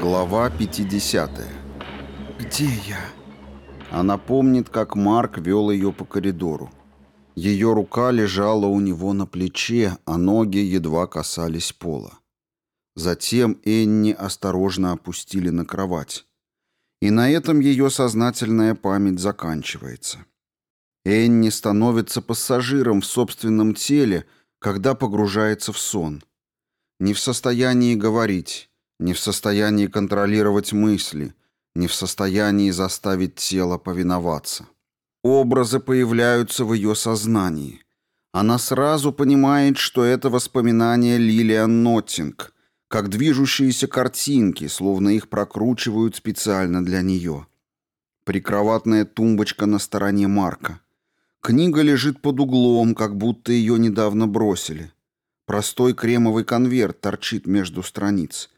Глава 50. Где я? Она помнит, как Марк вел ее по коридору. Ее рука лежала у него на плече, а ноги едва касались пола. Затем Энни осторожно опустили на кровать. И на этом ее сознательная память заканчивается. Энни становится пассажиром в собственном теле, когда погружается в сон. Не в состоянии говорить, не в состоянии контролировать мысли, не в состоянии заставить тело повиноваться. Образы появляются в ее сознании. Она сразу понимает, что это воспоминания Лилиан Ноттинг, как движущиеся картинки, словно их прокручивают специально для нее. Прикроватная тумбочка на стороне Марка – Книга лежит под углом, как будто ее недавно бросили. Простой кремовый конверт торчит между страниц.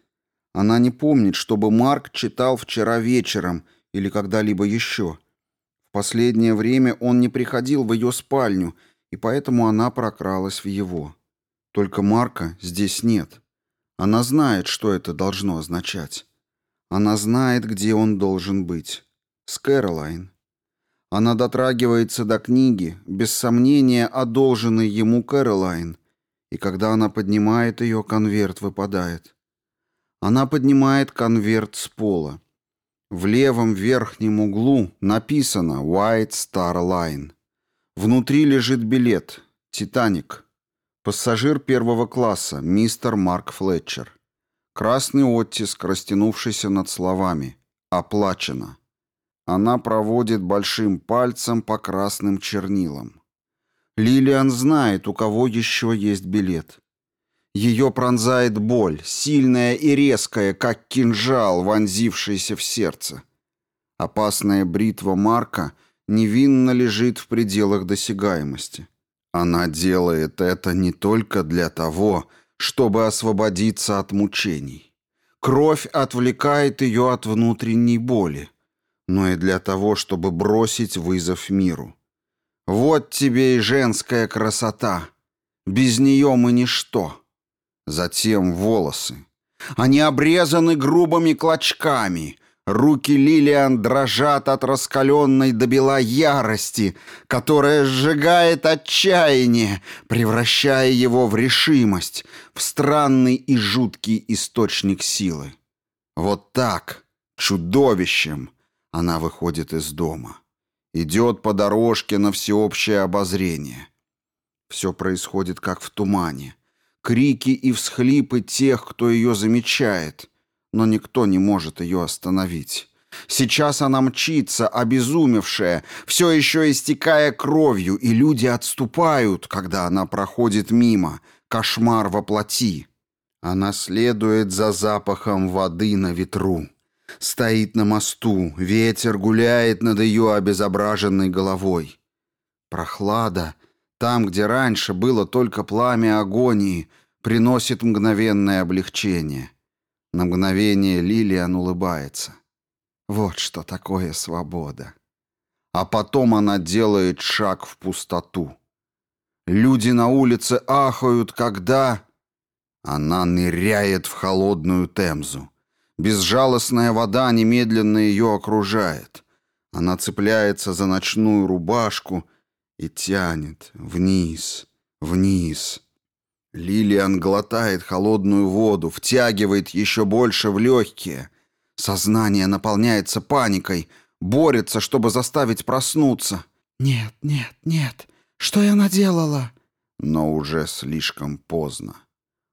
Она не помнит, чтобы Марк читал вчера вечером или когда-либо еще. В последнее время он не приходил в ее спальню, и поэтому она прокралась в его. Только Марка здесь нет. Она знает, что это должно означать. Она знает, где он должен быть. С Кэролайн. Она дотрагивается до книги, без сомнения одолженной ему Кэролайн, и когда она поднимает ее, конверт выпадает. Она поднимает конверт с пола. В левом верхнем углу написано «White Star Line». Внутри лежит билет «Титаник». Пассажир первого класса, мистер Марк Флетчер. Красный оттиск, растянувшийся над словами «Оплачено». Она проводит большим пальцем по красным чернилам. Лилиан знает, у кого еще есть билет. Ее пронзает боль, сильная и резкая, как кинжал, вонзившийся в сердце. Опасная бритва Марка невинно лежит в пределах досягаемости. Она делает это не только для того, чтобы освободиться от мучений. Кровь отвлекает ее от внутренней боли но и для того, чтобы бросить вызов миру. Вот тебе и женская красота. Без нее мы ничто. Затем волосы. Они обрезаны грубыми клочками. Руки Лилиан дрожат от раскаленной до бела ярости, которая сжигает отчаяние, превращая его в решимость, в странный и жуткий источник силы. Вот так, чудовищем — она выходит из дома. Идет по дорожке на всеобщее обозрение. Все происходит как в тумане. Крики и всхлипы тех, кто ее замечает. Но никто не может ее остановить. Сейчас она мчится, обезумевшая, все еще истекая кровью, и люди отступают, когда она проходит мимо. Кошмар воплоти. Она следует за запахом воды на ветру стоит на мосту, ветер гуляет над ее обезображенной головой. Прохлада, там, где раньше было только пламя агонии, приносит мгновенное облегчение. На мгновение Лилиан улыбается. Вот что такое свобода. А потом она делает шаг в пустоту. Люди на улице ахают, когда... Она ныряет в холодную темзу. Безжалостная вода немедленно ее окружает. Она цепляется за ночную рубашку и тянет вниз, вниз. Лилиан глотает холодную воду, втягивает еще больше в легкие. Сознание наполняется паникой, борется, чтобы заставить проснуться. «Нет, нет, нет, что я наделала?» Но уже слишком поздно.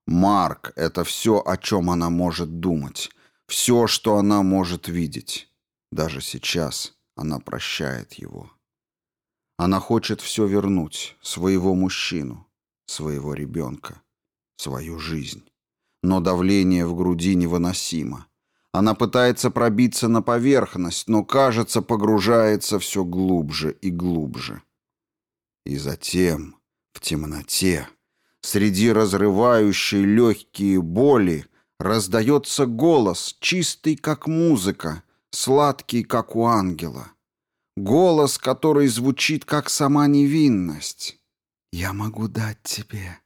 Марк — это все, о чем она может думать. Все, что она может видеть. Даже сейчас она прощает его. Она хочет все вернуть, своего мужчину, своего ребенка, свою жизнь. Но давление в груди невыносимо. Она пытается пробиться на поверхность, но, кажется, погружается все глубже и глубже. И затем, в темноте, среди разрывающей легкие боли, Раздается голос, чистый как музыка, сладкий как у ангела. Голос, который звучит как сама невинность. «Я могу дать тебе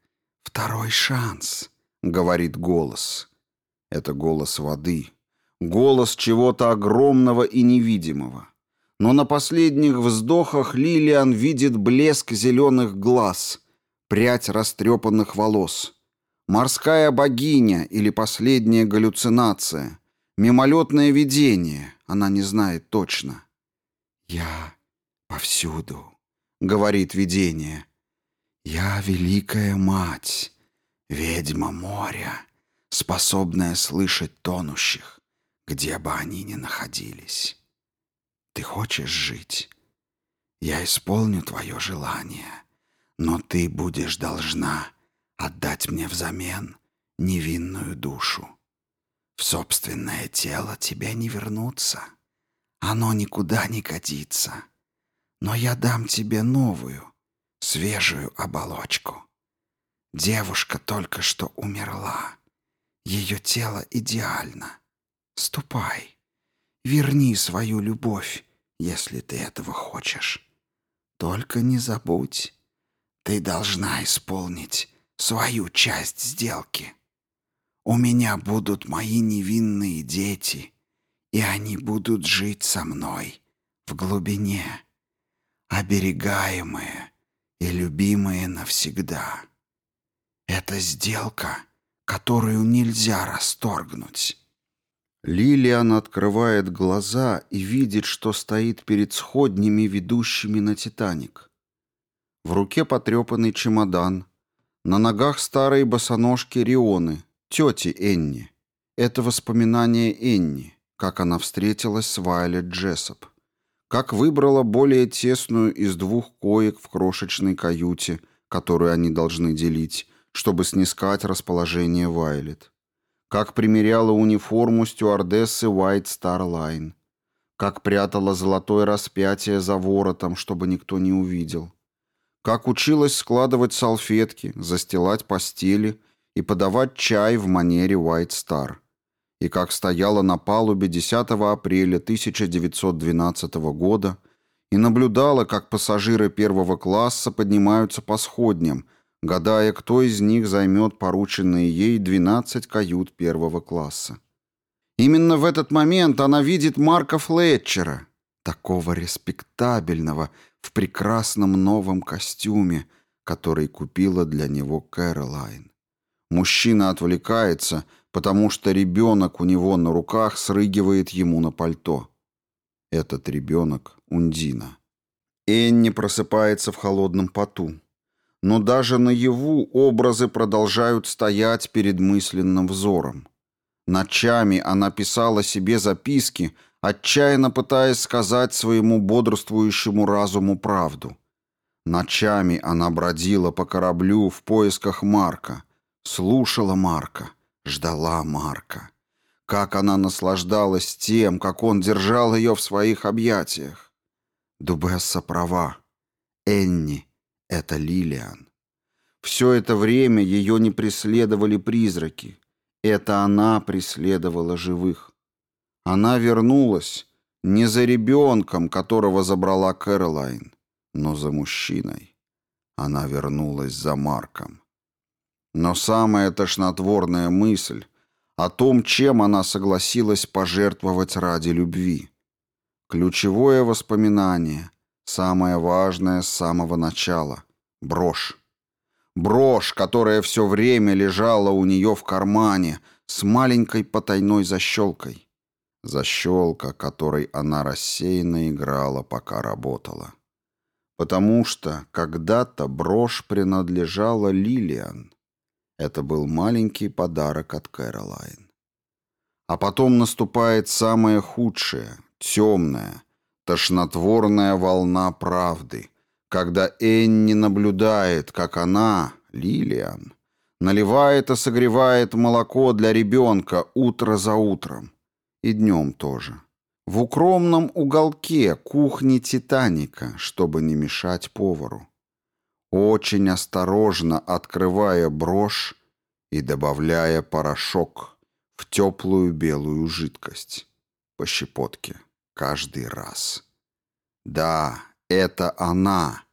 второй шанс», — говорит голос. Это голос воды, голос чего-то огромного и невидимого. Но на последних вздохах Лилиан видит блеск зеленых глаз, прядь растрепанных волос — Морская богиня или последняя галлюцинация. Мимолетное видение. Она не знает точно. «Я повсюду», — говорит видение. «Я великая мать, ведьма моря, способная слышать тонущих, где бы они ни находились. Ты хочешь жить? Я исполню твое желание, но ты будешь должна...» отдать мне взамен невинную душу. В собственное тело тебе не вернуться. Оно никуда не годится. Но я дам тебе новую, свежую оболочку. Девушка только что умерла. Ее тело идеально. Ступай. Верни свою любовь, если ты этого хочешь. Только не забудь, ты должна исполнить свою часть сделки. У меня будут мои невинные дети, и они будут жить со мной в глубине, оберегаемые и любимые навсегда. Это сделка, которую нельзя расторгнуть. Лилиан открывает глаза и видит, что стоит перед сходнями, ведущими на Титаник. В руке потрепанный чемодан, на ногах старые босоножки Рионы, тети Энни. Это воспоминание Энни, как она встретилась с Вайлет Джессоп. Как выбрала более тесную из двух коек в крошечной каюте, которую они должны делить, чтобы снискать расположение Вайлет. Как примеряла униформу стюардессы White Star Line. Как прятала золотое распятие за воротом, чтобы никто не увидел как училась складывать салфетки, застилать постели и подавать чай в манере White Star. И как стояла на палубе 10 апреля 1912 года и наблюдала, как пассажиры первого класса поднимаются по сходням, гадая, кто из них займет порученные ей 12 кают первого класса. Именно в этот момент она видит Марка Флетчера, такого респектабельного, в прекрасном новом костюме, который купила для него Кэролайн. Мужчина отвлекается, потому что ребенок у него на руках срыгивает ему на пальто. Этот ребенок — Ундина. Энни просыпается в холодном поту. Но даже наяву образы продолжают стоять перед мысленным взором. Ночами она писала себе записки, отчаянно пытаясь сказать своему бодрствующему разуму правду. Ночами она бродила по кораблю в поисках Марка, слушала Марка, ждала Марка. Как она наслаждалась тем, как он держал ее в своих объятиях. Дубесса права. Энни — это Лилиан. Все это время ее не преследовали призраки. Это она преследовала живых. Она вернулась не за ребенком, которого забрала Кэролайн, но за мужчиной. Она вернулась за Марком. Но самая тошнотворная мысль о том, чем она согласилась пожертвовать ради любви. Ключевое воспоминание, самое важное с самого начала — брошь. Брошь, которая все время лежала у нее в кармане с маленькой потайной защелкой защелка которой она рассеянно играла, пока работала. Потому что когда-то брошь принадлежала Лилиан. Это был маленький подарок от Кэролайн. А потом наступает самое худшее, темное, тошнотворная волна правды, когда Энни наблюдает, как она, Лилиан, наливает и согревает молоко для ребенка утро за утром, и днем тоже. В укромном уголке кухни Титаника, чтобы не мешать повару. Очень осторожно открывая брошь и добавляя порошок в теплую белую жидкость. По щепотке. Каждый раз. Да, это она.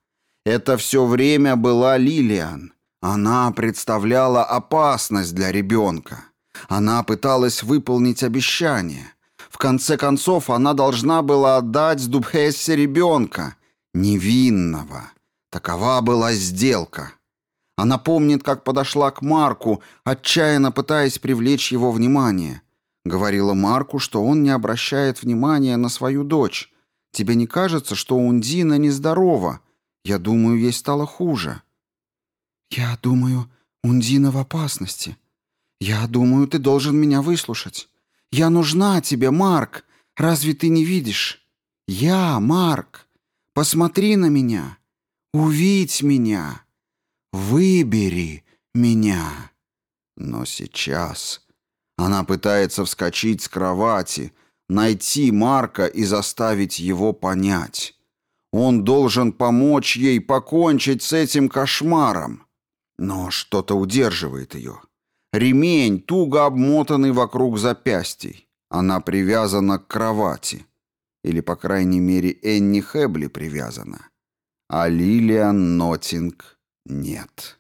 Это все время была Лилиан. Она представляла опасность для ребенка. Она пыталась выполнить обещание. В конце концов, она должна была отдать Дубхессе ребенка, невинного. Такова была сделка. Она помнит, как подошла к Марку, отчаянно пытаясь привлечь его внимание. Говорила Марку, что он не обращает внимания на свою дочь. «Тебе не кажется, что Ундина нездорова? Я думаю, ей стало хуже». «Я думаю, Ундина в опасности», «Я думаю, ты должен меня выслушать. Я нужна тебе, Марк. Разве ты не видишь? Я, Марк. Посмотри на меня. Увидь меня. Выбери меня». Но сейчас она пытается вскочить с кровати, найти Марка и заставить его понять. Он должен помочь ей покончить с этим кошмаром. Но что-то удерживает ее. Ремень туго обмотанный вокруг запястий. Она привязана к кровати. Или, по крайней мере, Энни Хэбли привязана. А Лилиан Нотинг нет.